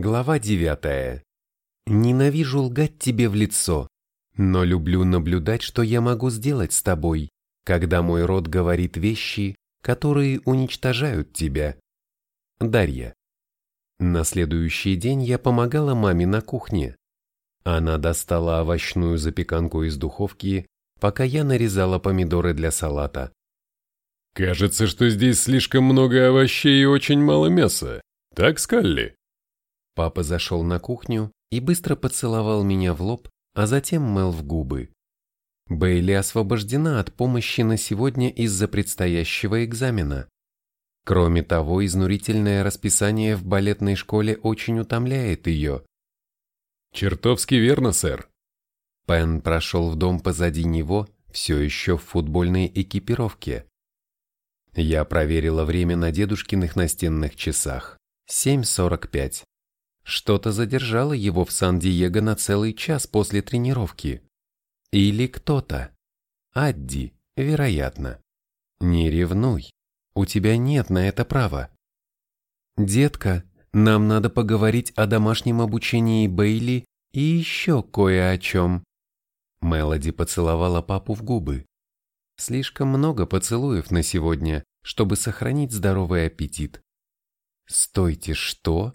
Глава девятая. Ненавижу лгать тебе в лицо, но люблю наблюдать, что я могу сделать с тобой, когда мой род говорит вещи, которые уничтожают тебя. Дарья. На следующий день я помогала маме на кухне. Она достала овощную запеканку из духовки, пока я нарезала помидоры для салата. «Кажется, что здесь слишком много овощей и очень мало мяса. Так, Скалли?» Папа зашел на кухню и быстро поцеловал меня в лоб, а затем мел в губы. Бейли освобождена от помощи на сегодня из-за предстоящего экзамена. Кроме того, изнурительное расписание в балетной школе очень утомляет ее. «Чертовски верно, сэр». Пен прошел в дом позади него, все еще в футбольной экипировке. Я проверила время на дедушкиных настенных часах. 7.45. Что-то задержало его в Сан-Диего на целый час после тренировки. Или кто-то. Адди, вероятно. Не ревнуй. У тебя нет на это права. Детка, нам надо поговорить о домашнем обучении Бейли и еще кое о чем. Мелоди поцеловала папу в губы. Слишком много поцелуев на сегодня, чтобы сохранить здоровый аппетит. Стойте, что?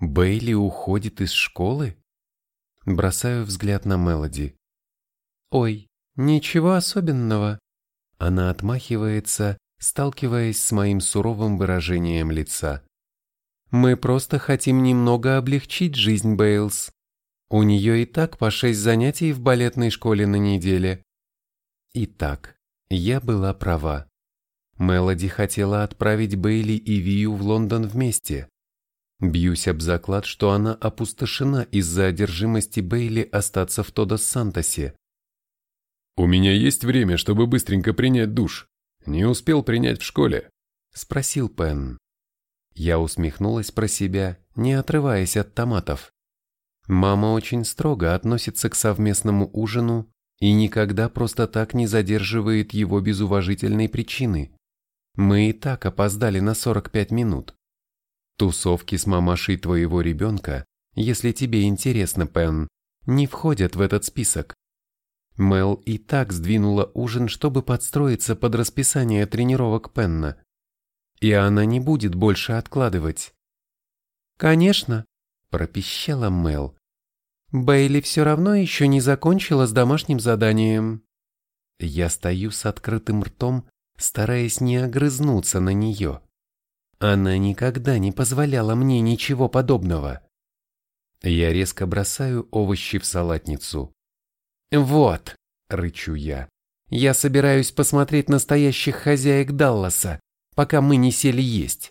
Бейли уходит из школы? Бросаю взгляд на Мелоди. Ой, ничего особенного. Она отмахивается, сталкиваясь с моим суровым выражением лица. Мы просто хотим немного облегчить жизнь Бейлс. У нее и так по шесть занятий в балетной школе на неделе. Итак, я была права. Мелоди хотела отправить Бейли и Вию в Лондон вместе. Бьюсь об заклад, что она опустошена из-за одержимости Бейли остаться в Тодос-Сантосе. «У меня есть время, чтобы быстренько принять душ. Не успел принять в школе?» – спросил Пен. Я усмехнулась про себя, не отрываясь от томатов. Мама очень строго относится к совместному ужину и никогда просто так не задерживает его без уважительной причины. Мы и так опоздали на 45 минут. Тусовки с мамашей твоего ребенка, если тебе интересно, Пен, не входят в этот список. Мел и так сдвинула ужин, чтобы подстроиться под расписание тренировок Пенна. И она не будет больше откладывать. «Конечно», – пропищала Мел. «Бейли все равно еще не закончила с домашним заданием». Я стою с открытым ртом, стараясь не огрызнуться на нее. Она никогда не позволяла мне ничего подобного. Я резко бросаю овощи в салатницу. «Вот», — рычу я, — «я собираюсь посмотреть настоящих хозяек Далласа, пока мы не сели есть.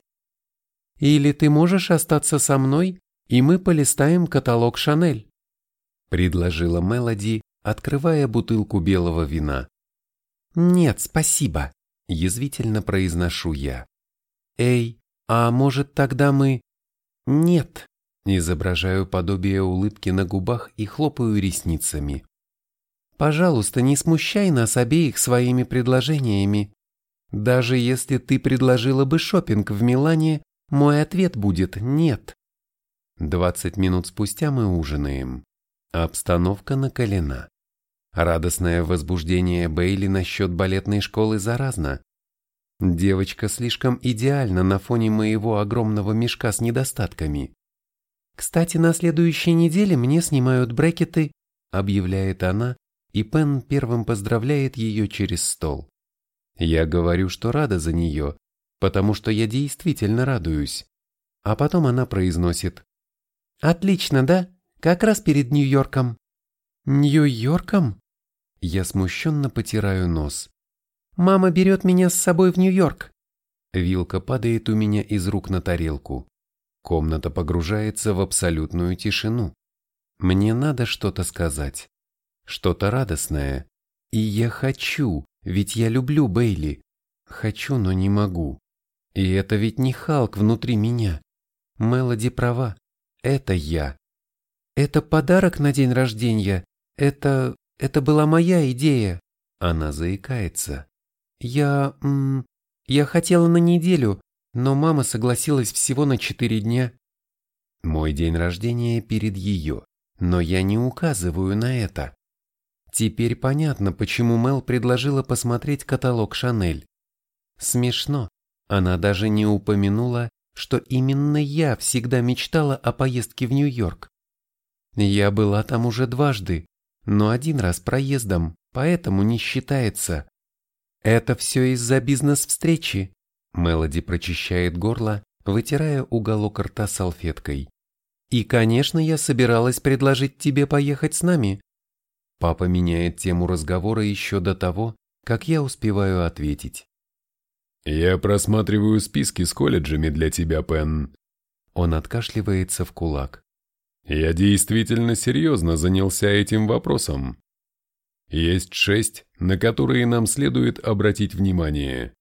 Или ты можешь остаться со мной, и мы полистаем каталог Шанель», — предложила Мелоди, открывая бутылку белого вина. «Нет, спасибо», — язвительно произношу я. «Эй, а может, тогда мы... Нет. Изображаю подобие улыбки на губах и хлопаю ресницами. Пожалуйста, не смущай нас обеих своими предложениями. Даже если ты предложила бы шопинг в Милане, мой ответ будет «нет». Двадцать минут спустя мы ужинаем. Обстановка накалена. Радостное возбуждение Бейли насчет балетной школы заразно. Девочка слишком идеальна на фоне моего огромного мешка с недостатками. Кстати, на следующей неделе мне снимают брекеты, объявляет она, и Пен первым поздравляет ее через стол. Я говорю, что рада за нее, потому что я действительно радуюсь. А потом она произносит. «Отлично, да? Как раз перед Нью-Йорком». «Нью-Йорком?» Я смущенно потираю нос. Мама берет меня с собой в Нью-Йорк. Вилка падает у меня из рук на тарелку. Комната погружается в абсолютную тишину. Мне надо что-то сказать. Что-то радостное. И я хочу, ведь я люблю Бейли. Хочу, но не могу. И это ведь не Халк внутри меня. Мелоди права. Это я. Это подарок на день рождения. Это... это была моя идея. Она заикается. Я... М, я хотела на неделю, но мама согласилась всего на четыре дня. Мой день рождения перед ее, но я не указываю на это. Теперь понятно, почему Мел предложила посмотреть каталог Шанель. Смешно, она даже не упомянула, что именно я всегда мечтала о поездке в Нью-Йорк. Я была там уже дважды, но один раз проездом, поэтому не считается. Это все из-за бизнес-встречи. Мелоди прочищает горло, вытирая уголок рта салфеткой. И, конечно, я собиралась предложить тебе поехать с нами. Папа меняет тему разговора еще до того, как я успеваю ответить. «Я просматриваю списки с колледжами для тебя, Пен». Он откашливается в кулак. «Я действительно серьезно занялся этим вопросом. Есть шесть, на которые нам следует обратить внимание.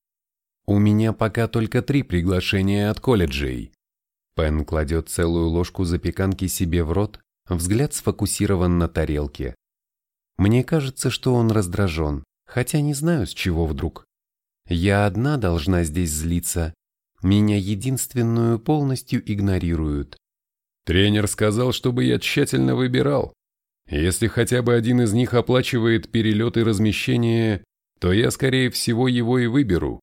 У меня пока только три приглашения от колледжей». Пен кладет целую ложку запеканки себе в рот, взгляд сфокусирован на тарелке. Мне кажется, что он раздражен, хотя не знаю, с чего вдруг. Я одна должна здесь злиться. Меня единственную полностью игнорируют. Тренер сказал, чтобы я тщательно выбирал. Если хотя бы один из них оплачивает перелет и размещение, то я, скорее всего, его и выберу.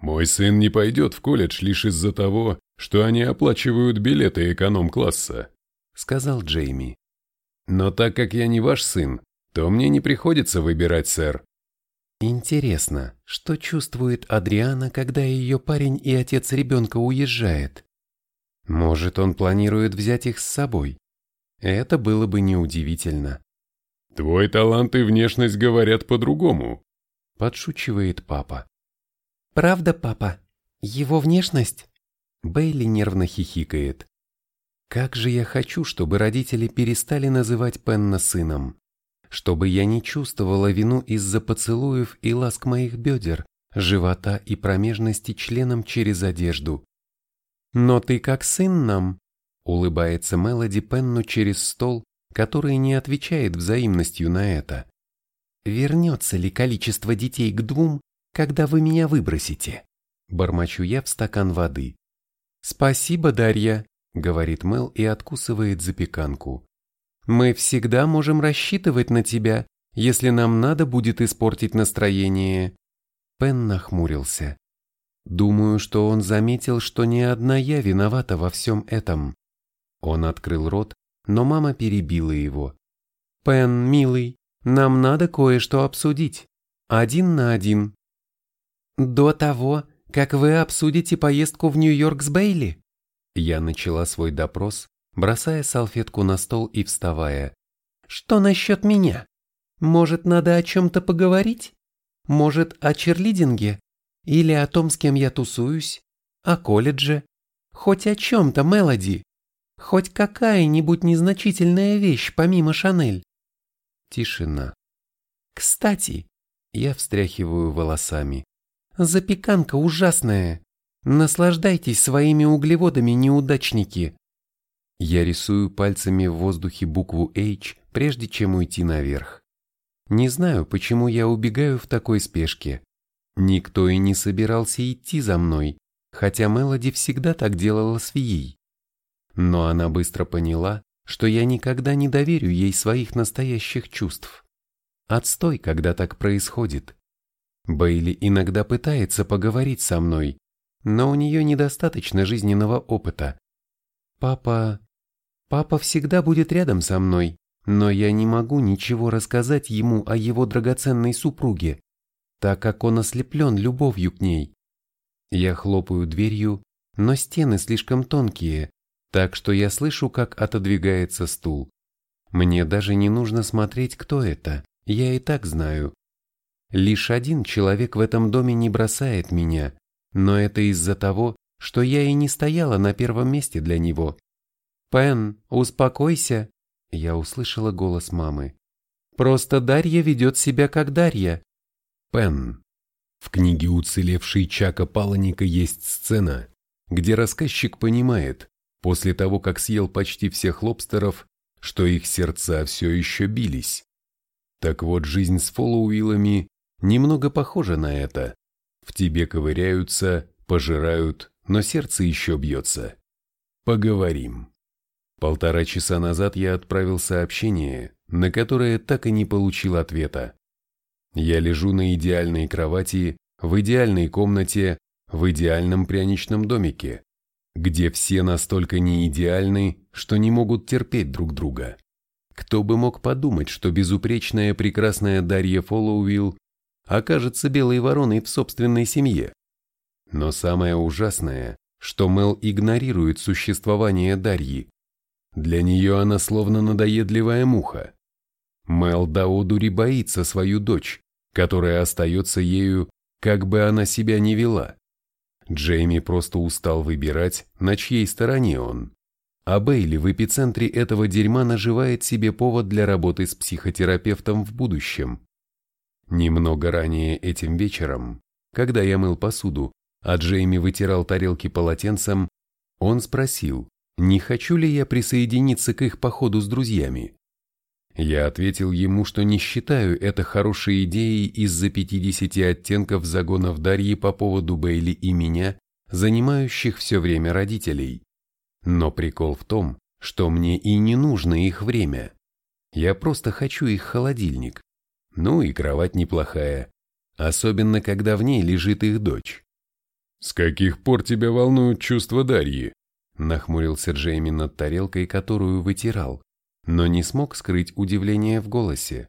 Мой сын не пойдет в колледж лишь из-за того, что они оплачивают билеты эконом-класса, сказал Джейми. Но так как я не ваш сын, то мне не приходится выбирать, сэр. Интересно, что чувствует Адриана, когда ее парень и отец ребенка уезжает? Может, он планирует взять их с собой? Это было бы неудивительно. «Твой талант и внешность говорят по-другому», — подшучивает папа. «Правда, папа? Его внешность?» Бейли нервно хихикает. «Как же я хочу, чтобы родители перестали называть Пенна сыном чтобы я не чувствовала вину из-за поцелуев и ласк моих бедер, живота и промежности членом через одежду. «Но ты как сын нам», — улыбается Мелоди Пенну через стол, который не отвечает взаимностью на это. «Вернется ли количество детей к двум, когда вы меня выбросите?» Бормочу я в стакан воды. «Спасибо, Дарья», — говорит Мел и откусывает запеканку. Мы всегда можем рассчитывать на тебя, если нам надо будет испортить настроение. Пен нахмурился. Думаю, что он заметил, что не одна я виновата во всем этом. Он открыл рот, но мама перебила его. Пен, милый, нам надо кое-что обсудить. Один на один. До того, как вы обсудите поездку в Нью-Йорк с Бейли? Я начала свой допрос, бросая салфетку на стол и вставая. «Что насчет меня? Может, надо о чем-то поговорить? Может, о черлидинге? Или о том, с кем я тусуюсь? О колледже? Хоть о чем-то, Мелоди? Хоть какая-нибудь незначительная вещь, помимо Шанель?» Тишина. «Кстати», я встряхиваю волосами, «запеканка ужасная. Наслаждайтесь своими углеводами, неудачники. Я рисую пальцами в воздухе букву H, прежде чем уйти наверх. Не знаю, почему я убегаю в такой спешке. Никто и не собирался идти за мной, хотя Мелоди всегда так делала с Вией. Но она быстро поняла, что я никогда не доверю ей своих настоящих чувств. Отстой, когда так происходит. Бейли иногда пытается поговорить со мной, но у нее недостаточно жизненного опыта. Папа Папа всегда будет рядом со мной, но я не могу ничего рассказать ему о его драгоценной супруге, так как он ослеплен любовью к ней. Я хлопаю дверью, но стены слишком тонкие, так что я слышу, как отодвигается стул. Мне даже не нужно смотреть, кто это, я и так знаю. Лишь один человек в этом доме не бросает меня, но это из-за того, что я и не стояла на первом месте для него. «Пен, успокойся!» Я услышала голос мамы. «Просто Дарья ведет себя как Дарья». Пен. В книге «Уцелевший Чака Паланика» есть сцена, где рассказчик понимает, после того, как съел почти всех лобстеров, что их сердца все еще бились. Так вот, жизнь с Фоллоуиллами немного похожа на это. В тебе ковыряются, пожирают, но сердце еще бьется. Поговорим. Полтора часа назад я отправил сообщение, на которое так и не получил ответа. Я лежу на идеальной кровати, в идеальной комнате, в идеальном пряничном домике, где все настолько не идеальны, что не могут терпеть друг друга. Кто бы мог подумать, что безупречная прекрасная Дарья Фоллоуилл окажется белой вороной в собственной семье. Но самое ужасное, что Мел игнорирует существование Дарьи, для нее она словно надоедливая муха. Мел до одури боится свою дочь, которая остается ею, как бы она себя ни вела. Джейми просто устал выбирать, на чьей стороне он. А Бейли в эпицентре этого дерьма наживает себе повод для работы с психотерапевтом в будущем. Немного ранее этим вечером, когда я мыл посуду, а Джейми вытирал тарелки полотенцем, он спросил, не хочу ли я присоединиться к их походу с друзьями. Я ответил ему, что не считаю это хорошей идеей из-за 50 оттенков загонов Дарьи по поводу Бейли и меня, занимающих все время родителей. Но прикол в том, что мне и не нужно их время. Я просто хочу их холодильник. Ну и кровать неплохая, особенно когда в ней лежит их дочь. «С каких пор тебя волнуют чувства Дарьи?» Нахмурился Джейми над тарелкой, которую вытирал, но не смог скрыть удивление в голосе.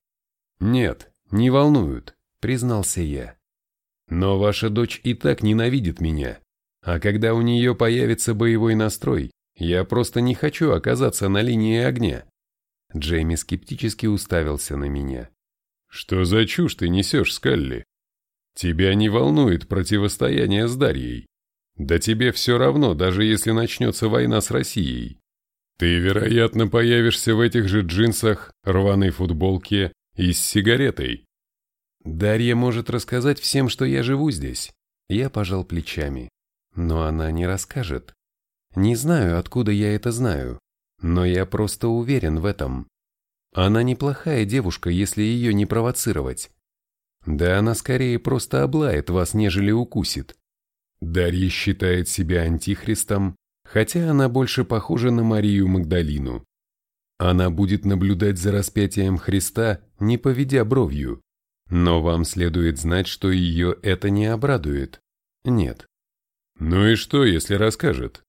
«Нет, не волнуют», — признался я. «Но ваша дочь и так ненавидит меня, а когда у нее появится боевой настрой, я просто не хочу оказаться на линии огня». Джейми скептически уставился на меня. «Что за чушь ты несешь, Скалли? Тебя не волнует противостояние с Дарьей. Да тебе все равно, даже если начнется война с Россией. Ты, вероятно, появишься в этих же джинсах, рваной футболке и с сигаретой. Дарья может рассказать всем, что я живу здесь. Я пожал плечами. Но она не расскажет. Не знаю, откуда я это знаю, но я просто уверен в этом. Она неплохая девушка, если ее не провоцировать. Да она скорее просто облает вас, нежели укусит. Дарья считает себя антихристом, хотя она больше похожа на Марию Магдалину. Она будет наблюдать за распятием Христа, не поведя бровью. Но вам следует знать, что ее это не обрадует. Нет. «Ну и что, если расскажет?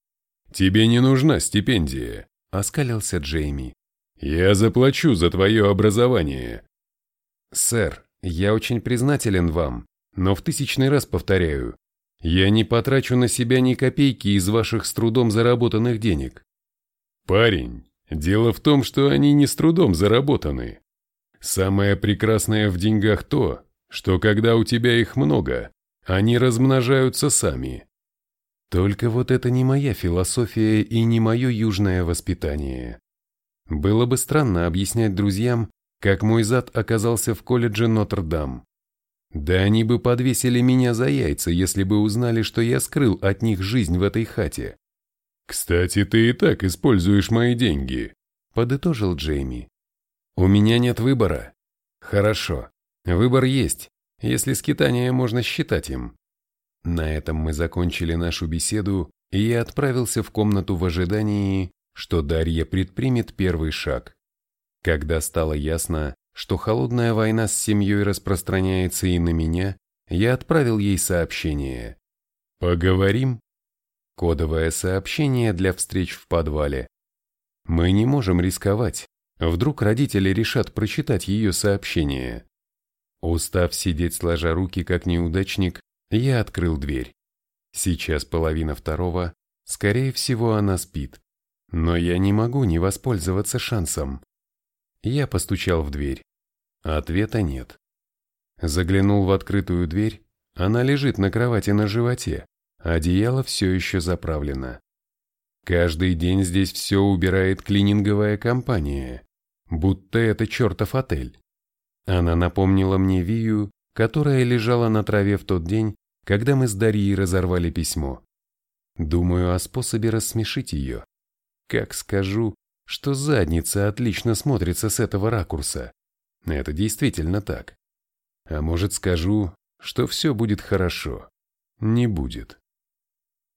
Тебе не нужна стипендия», — оскалился Джейми. «Я заплачу за твое образование». «Сэр, я очень признателен вам, но в тысячный раз повторяю, я не потрачу на себя ни копейки из ваших с трудом заработанных денег. Парень, дело в том, что они не с трудом заработаны. Самое прекрасное в деньгах то, что когда у тебя их много, они размножаются сами. Только вот это не моя философия и не мое южное воспитание. Было бы странно объяснять друзьям, как мой зад оказался в колледже Нотр-Дам. Да они бы подвесили меня за яйца, если бы узнали, что я скрыл от них жизнь в этой хате. «Кстати, ты и так используешь мои деньги», — подытожил Джейми. «У меня нет выбора». «Хорошо, выбор есть, если скитание можно считать им». На этом мы закончили нашу беседу, и я отправился в комнату в ожидании, что Дарья предпримет первый шаг. Когда стало ясно, что холодная война с семьей распространяется и на меня, я отправил ей сообщение. «Поговорим?» Кодовое сообщение для встреч в подвале. Мы не можем рисковать. Вдруг родители решат прочитать ее сообщение. Устав сидеть сложа руки, как неудачник, я открыл дверь. Сейчас половина второго, скорее всего, она спит. Но я не могу не воспользоваться шансом. Я постучал в дверь. Ответа нет. Заглянул в открытую дверь, она лежит на кровати на животе, одеяло все еще заправлено. Каждый день здесь все убирает клининговая компания, будто это чертов отель. Она напомнила мне Вию, которая лежала на траве в тот день, когда мы с Дарьей разорвали письмо. Думаю о способе рассмешить ее. Как скажу, что задница отлично смотрится с этого ракурса. Это действительно так. А может скажу, что все будет хорошо. Не будет.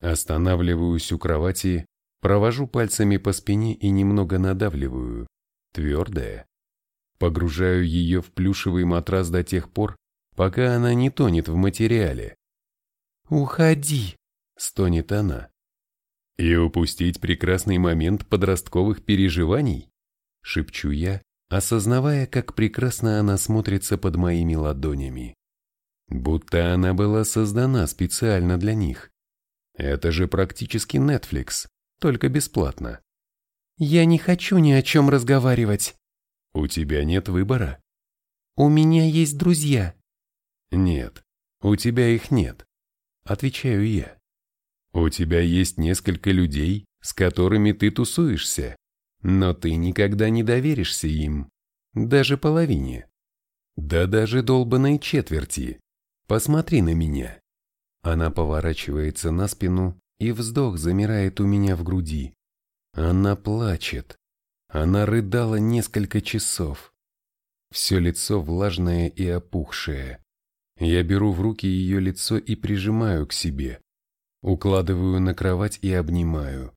Останавливаюсь у кровати, Провожу пальцами по спине и немного надавливаю. Твердая. Погружаю ее в плюшевый матрас до тех пор, пока она не тонет в материале. «Уходи!» — стонет она. «И упустить прекрасный момент подростковых переживаний?» — шепчу я, осознавая, как прекрасно она смотрится под моими ладонями. Будто она была создана специально для них. Это же практически Netflix, только бесплатно. «Я не хочу ни о чем разговаривать». «У тебя нет выбора?» «У меня есть друзья». «Нет, у тебя их нет», — отвечаю я. «У тебя есть несколько людей, с которыми ты тусуешься, но ты никогда не доверишься им, даже половине. Да даже долбанной четверти. Посмотри на меня». Она поворачивается на спину, и вздох замирает у меня в груди. Она плачет. Она рыдала несколько часов. Все лицо влажное и опухшее. Я беру в руки ее лицо и прижимаю к себе. Укладываю на кровать и обнимаю.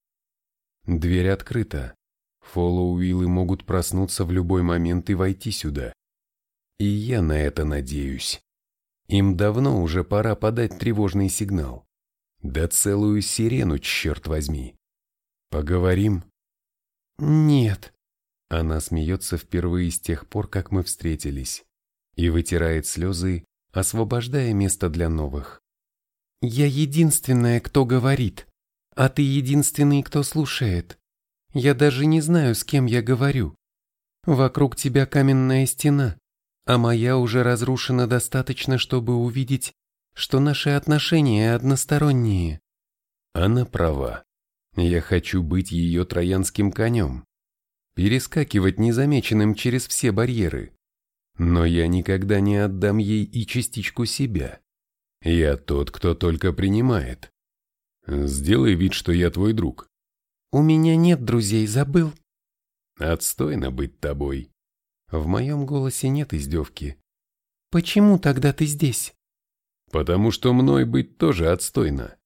Дверь открыта. Фоллоуиллы могут проснуться в любой момент и войти сюда. И я на это надеюсь. Им давно уже пора подать тревожный сигнал. Да целую сирену, черт возьми. Поговорим? Нет. Она смеется впервые с тех пор, как мы встретились, и вытирает слезы, освобождая место для новых. Я единственная, кто говорит, а ты единственный, кто слушает. Я даже не знаю, с кем я говорю. Вокруг тебя каменная стена, а моя уже разрушена достаточно, чтобы увидеть, что наши отношения односторонние. Она права. Я хочу быть ее троянским конем. Перескакивать незамеченным через все барьеры. Но я никогда не отдам ей и частичку себя. Я тот, кто только принимает. Сделай вид, что я твой друг. У меня нет друзей, забыл? Отстойно быть тобой. В моем голосе нет издевки. Почему тогда ты здесь? Потому что мной быть тоже отстойно.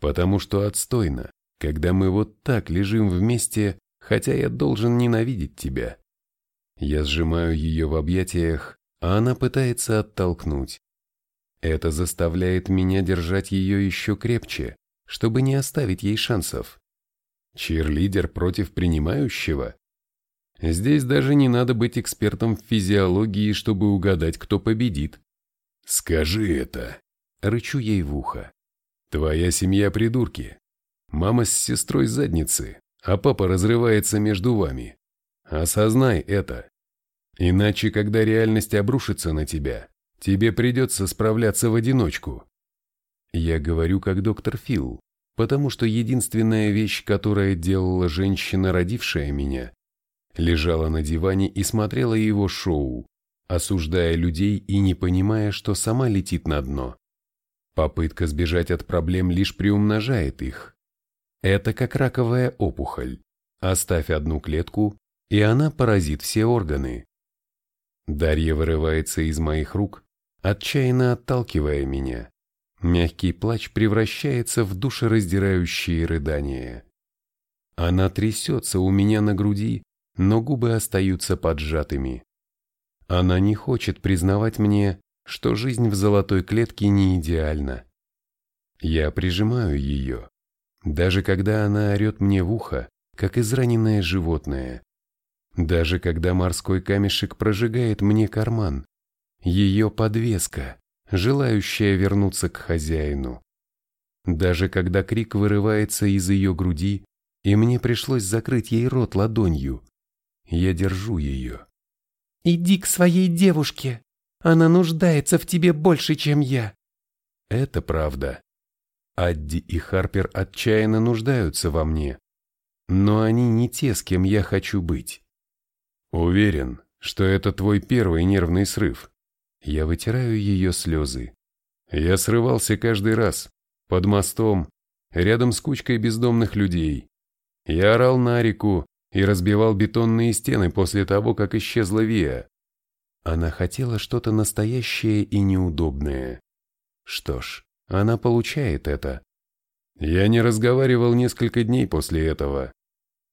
Потому что отстойно, когда мы вот так лежим вместе, хотя я должен ненавидеть тебя. Я сжимаю ее в объятиях, а она пытается оттолкнуть. Это заставляет меня держать ее еще крепче, чтобы не оставить ей шансов. Чирлидер против принимающего? Здесь даже не надо быть экспертом в физиологии, чтобы угадать, кто победит. «Скажи это!» — рычу ей в ухо. «Твоя семья придурки. Мама с сестрой задницы, а папа разрывается между вами. Осознай это. Иначе, когда реальность обрушится на тебя, тебе придется справляться в одиночку». Я говорю как доктор Фил, потому что единственная вещь, которая делала женщина, родившая меня, лежала на диване и смотрела его шоу, осуждая людей и не понимая, что сама летит на дно. Попытка сбежать от проблем лишь приумножает их. Это как раковая опухоль. Оставь одну клетку, и она поразит все органы. Дарья вырывается из моих рук, отчаянно отталкивая меня. Мягкий плач превращается в душераздирающие рыдания. Она трясется у меня на груди, но губы остаются поджатыми. Она не хочет признавать мне, что жизнь в золотой клетке не идеальна. Я прижимаю ее, даже когда она орет мне в ухо, как израненное животное. Даже когда морской камешек прожигает мне карман. Ее подвеска, желающая вернуться к хозяину. Даже когда крик вырывается из ее груди, и мне пришлось закрыть ей рот ладонью, я держу ее. «Иди к своей девушке. Она нуждается в тебе больше, чем я». Это правда. Адди и Харпер отчаянно нуждаются во мне. Но они не те, с кем я хочу быть. Уверен, что это твой первый нервный срыв. Я вытираю ее слезы. Я срывался каждый раз. Под мостом, рядом с кучкой бездомных людей. Я орал на реку, и разбивал бетонные стены после того, как исчезла Виа. Она хотела что-то настоящее и неудобное. Что ж, она получает это. Я не разговаривал несколько дней после этого.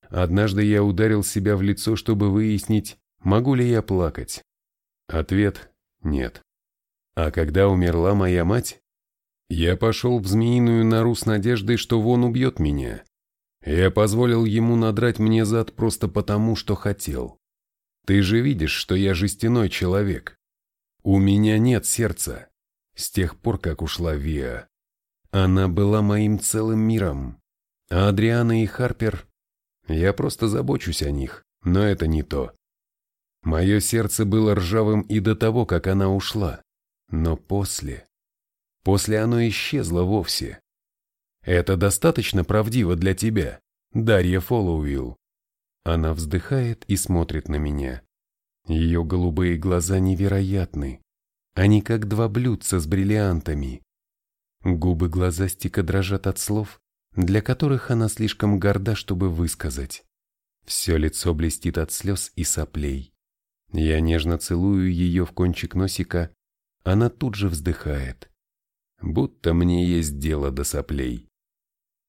Однажды я ударил себя в лицо, чтобы выяснить, могу ли я плакать. Ответ – нет. А когда умерла моя мать, я пошел в змеиную нору с надеждой, что Вон убьет меня. Я позволил ему надрать мне зад просто потому, что хотел. Ты же видишь, что я жестяной человек. У меня нет сердца. С тех пор, как ушла Виа. Она была моим целым миром. А Адриана и Харпер... Я просто забочусь о них, но это не то. Мое сердце было ржавым и до того, как она ушла. Но после... После оно исчезло вовсе. Это достаточно правдиво для тебя, Дарья Фоллоуилл. Она вздыхает и смотрит на меня. Ее голубые глаза невероятны. Они как два блюдца с бриллиантами. Губы глазастика дрожат от слов, для которых она слишком горда, чтобы высказать. Все лицо блестит от слез и соплей. Я нежно целую ее в кончик носика, она тут же вздыхает. Будто мне есть дело до соплей.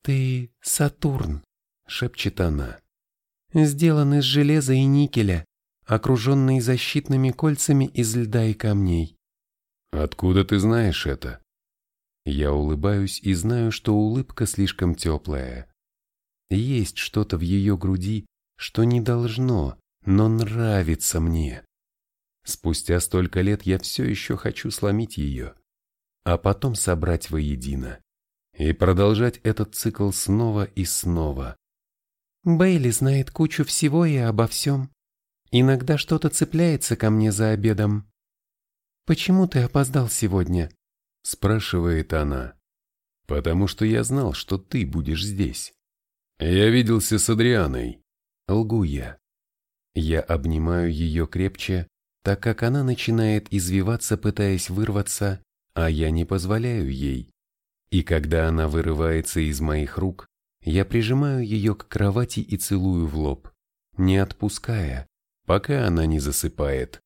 «Ты Сатурн», — шепчет она. «Сделан из железа и никеля, окруженный защитными кольцами из льда и камней». «Откуда ты знаешь это?» Я улыбаюсь и знаю, что улыбка слишком теплая. Есть что-то в ее груди, что не должно, но нравится мне. Спустя столько лет я все еще хочу сломить ее, а потом собрать воедино и продолжать этот цикл снова и снова. Бейли знает кучу всего и обо всем. Иногда что-то цепляется ко мне за обедом. «Почему ты опоздал сегодня?» – спрашивает она. «Потому что я знал, что ты будешь здесь. Я виделся с Адрианой. Лгу я. Я обнимаю ее крепче, так как она начинает извиваться, пытаясь вырваться, а я не позволяю ей. И когда она вырывается из моих рук, я прижимаю ее к кровати и целую в лоб, не отпуская, пока она не засыпает.